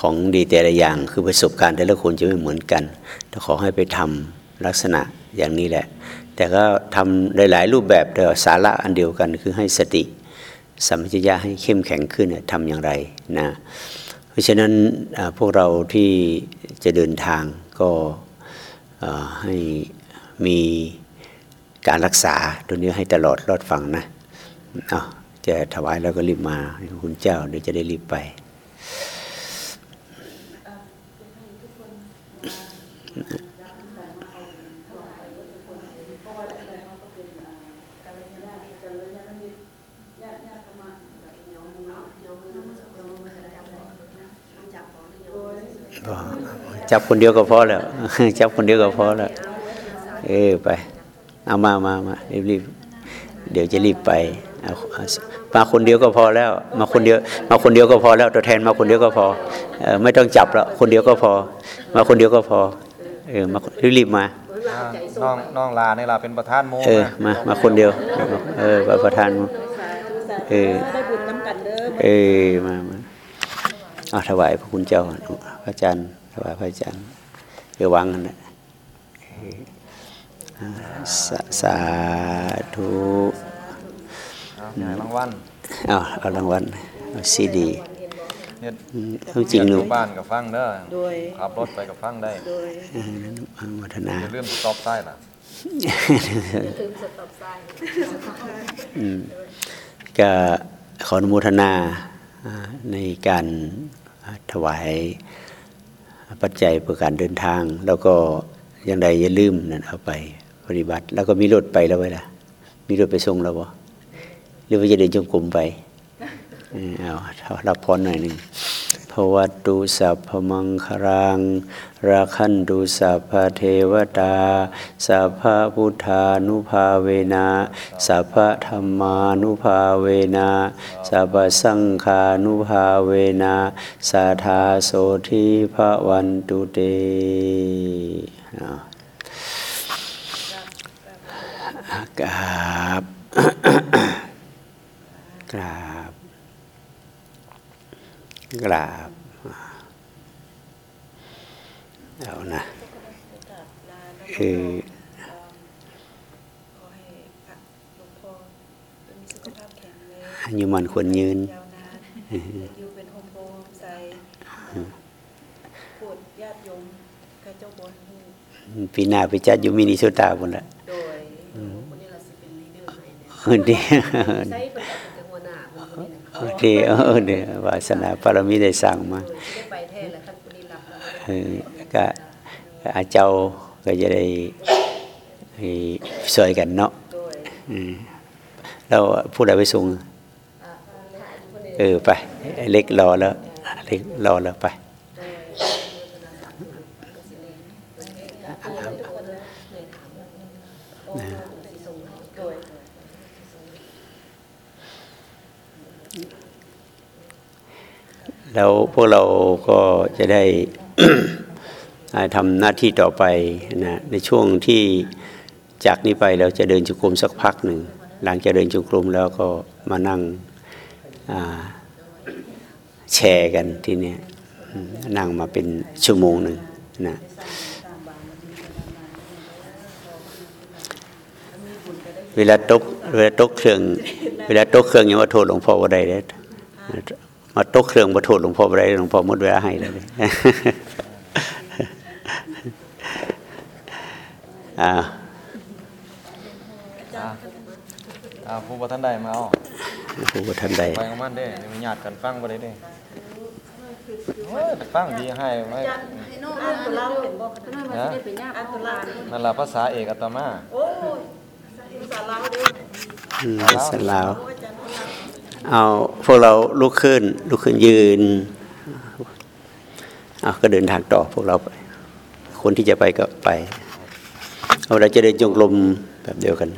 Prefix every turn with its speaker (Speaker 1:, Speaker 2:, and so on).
Speaker 1: ของดีแต่ละอย่างคือประสบการณ์แต่ละคนจะไม่เหมือนกันแต่ขอให้ไปทำลักษณะอย่างนี้แหละ แต่ก็ทำหลาย ๆ รูปแบบแต่สาระอันเดียวกันคือให้สติสัมปชัญญะให้เข้มแข็งขึ้นทำอย่างไรนะเพราะฉะนั้นพวกเราที่จะเดินทางก็ให้มีการรักษาตัวนี้ให้ตลอดรอดฟังนะเอจะถวายแล้วก็รีบมาคุณเจ้าเดี๋ยวจะได้รีบไป จับคนเดียวก็พอแล้ว จับคนเดียวก็พอแล้ว เออไป เอามามามารีบรีบเดี๋ยวจะรีบไปเอามาคนเดียวก็พอแล้ว มาคนเดียว มาคนเดียวก็พอแล้ว ตัวแทนมาคนเดียวก็พอเออไม่ต้องจับแล้วคนเดียวก็พอ มาคนเดียวก็พอ เออมารีบมา
Speaker 2: น้องน้องลาในลาเป็นประธานโม
Speaker 1: เออมามาคนเดียว เออประธานเออ
Speaker 3: ได้บุญน้ำกันเด้อ
Speaker 1: เออมามา เอาถวายพระคุณเจ้าพระอาจารย์ถวายพระอาจารย์เดี๋ยววางกันนะสาสาธุ
Speaker 2: เอาใหญ่รางวัล
Speaker 1: เอาเอารางวัลเอาซีดี
Speaker 2: เฮ็ด
Speaker 1: ต้องจริงหนู
Speaker 2: อยู่บ้านกับฟังเด้อ
Speaker 3: โดย
Speaker 2: ขับรถไปกับฟังได้
Speaker 3: โดย
Speaker 1: อนุโมทนา
Speaker 2: อย่าลืมสต็อปใต้ล่ะ
Speaker 1: อืมก็ขออนุโมทนาอ่าในการ ถวายปัจจัยเพื่อการเดินทาง แล้วก็ยังใดอย่าลืมนั่นเอาไปปฏิบัติ แล้วก็มีรถไปแล้วไว้ล่ะ มีรถไปส่งแล้วบ่หรือว่าจะเดินจงกรมไปเออเอารับพรหน่อยหนึ่ง วัตุสัพพมังครังราคันตุสัพพเทวตาสัพพพุทธานุภาเวนะสัพพธรรมานุภาเวนะสัพพสังฆานุภาเวนะสัทธาโสธีพระวันตุเตเอากาบ กราบ กราบเอานะคือ
Speaker 3: ขอให้พระหลวงพ่อมีสุขภาพแข็งแรง
Speaker 1: อายุมันควรยืน
Speaker 3: ยาวนานอยู่เป็นโฮมโปรมใจปวดญาติโยมกระเจ้าบนหู
Speaker 1: ปีหน้าไปจัดอยูมินิโซตาบนละ
Speaker 3: โดย
Speaker 4: คนนี้เราสิเป็นลีดเดอร์ใหม่เนี่ย
Speaker 1: เออเดี
Speaker 4: ใช้เป็นก
Speaker 1: โอเคเออเดี๋ยวาสนาปรมีได้สั่งมา
Speaker 4: ได้ไปแท้แล้วคันคนนี้รับแล้ว
Speaker 1: เออก็อาเจ้าก็จะได้ให้ช่วยกันเนาะ
Speaker 3: โดย
Speaker 1: อืมแล้วผู้ใดไปส่งเออไปเล็กรอแล้วเล็กรอแล้วไป
Speaker 3: โดย
Speaker 1: แล้วพวกเราก็จะได้ทำหน้าที่ต่อไปนะในช่วงที่จากนี้ไปเราจะเดินจุกรมสักพักหนึ่ง หลังจากเดินจุกรมแล้วก็มานั่งแชร์กันที่นี้นั่งมาเป็นชั่วโมงหนึ่งนะเวลาตกเวลาตกเครื่อง เวลาตกเครื่องยังว่าโทษหลวงพ่อว่าใดเด้ มาตกเครื่องมาโทษหลวงพ่อว่าใดหลวงพ่อหมดเวลาให้แล้วเลยอ่า
Speaker 2: อะอ่าผู้บ่ทันใดมาเอา
Speaker 1: ผู้บ่ทันใด
Speaker 2: ไปของมันเด้อยังมีญาติกันฟังบ่ได้เด้โอ้ยฟังดีให้ไว้
Speaker 3: อ่านตัวเล่าเห็นบอก
Speaker 2: นะ
Speaker 3: อ่านตัวเล่า
Speaker 2: นั่นล่ะภาษาเอกอาตมา
Speaker 3: โอ้ยภาษาลาว เอา
Speaker 1: วเอาพวกเราลุกขึ้น ลุกขึ้นยืนเอาก็เดินทางต่อพวกเราไป คนที่จะไปก็ไปเอาเราจะเดินจงกรมแบบเดียวกัน